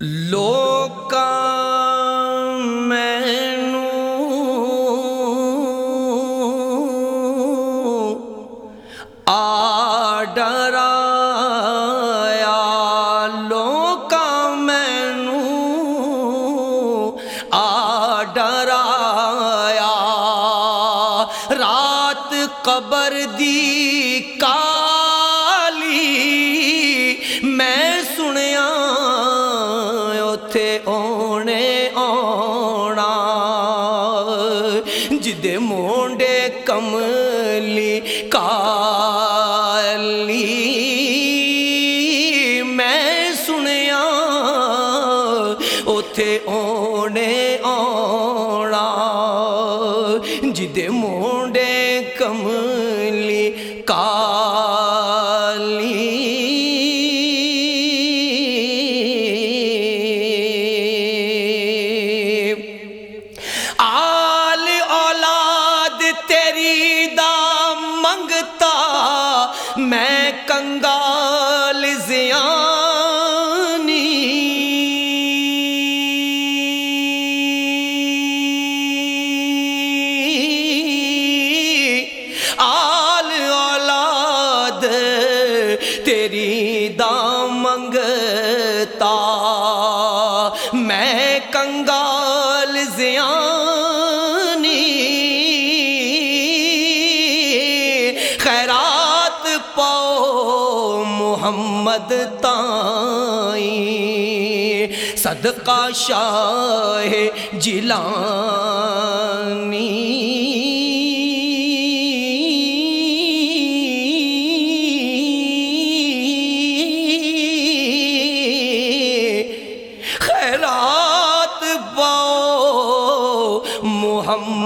لوک کالی میں سنیا اوتھے اونے اوڑا جدے موڑے کملی کالی تیری دام میں کنگال زیانی۔ خیرات پاؤ محمد تائی صدقہ شاہ جلانی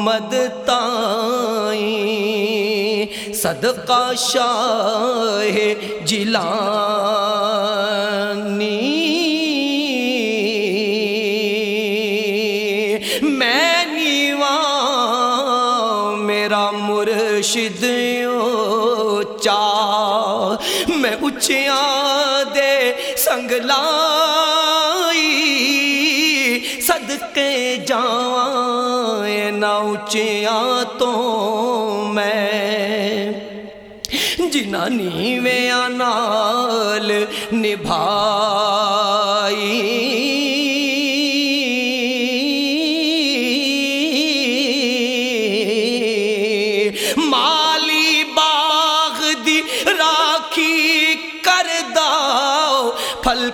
محمد تائیں صدقہ شاہ جلانی میں نیواں میرا مرشد اونچا۔ میں اچیاں دے سنگ صدقے جاں نہ اچیاں تو میں جنہ نیویاں نال نبھائی۔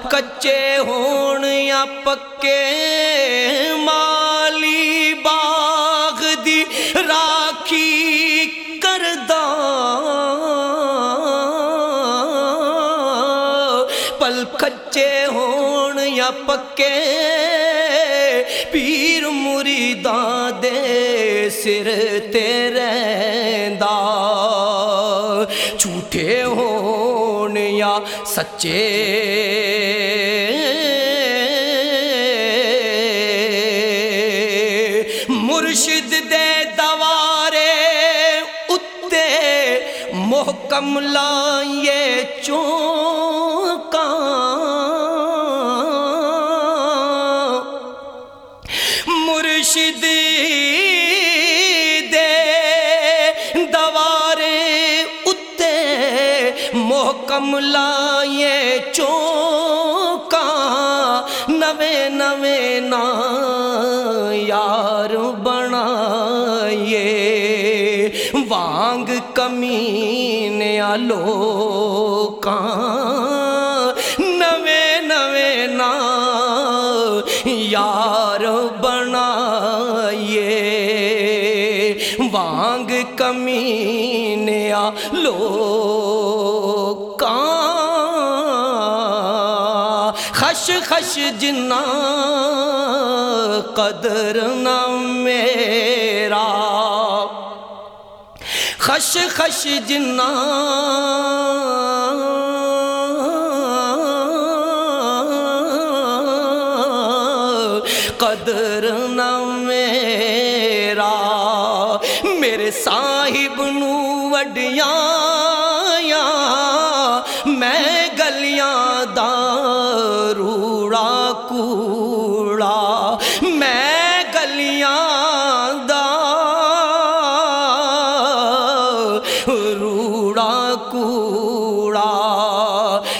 کچے ہون یا پکے مالی باغ دی راکھی کر پل کچے ہون یا پکے پیر مریداں دے سر تے رہندا جھوٹے ہون سچے۔ مرشد دے دوارے اتے محکم لائیے چونکاں۔ مرشد محکم لائیے چونکاں نویں نویں نا یار بنائیے وانگ کمینے لوکاں نویں نویں نا یار بنائیے وانگ کمینے لوکاں خش خش جنا قدر نہ میرا خش خش جنا قدر نہ میرا میرے صاحب نو وڈیاں کوڑا میں گلیاں دا روڑا کوڑا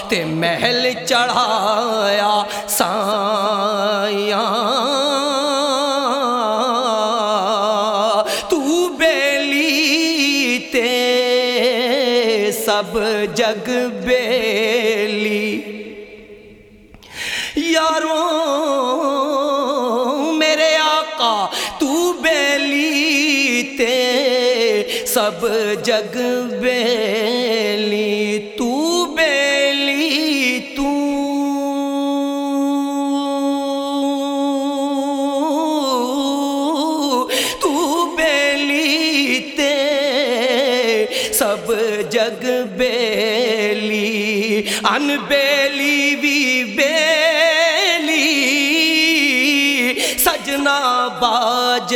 تے محل چڑھایا سایاں تو بیلی تے سب جگ بیلی سب جگ بیلی، تو بیلی، تو۔ تو بیلی تے۔ سب جگ بیلی، ان بیلی بھی بیلی۔ سجنا باج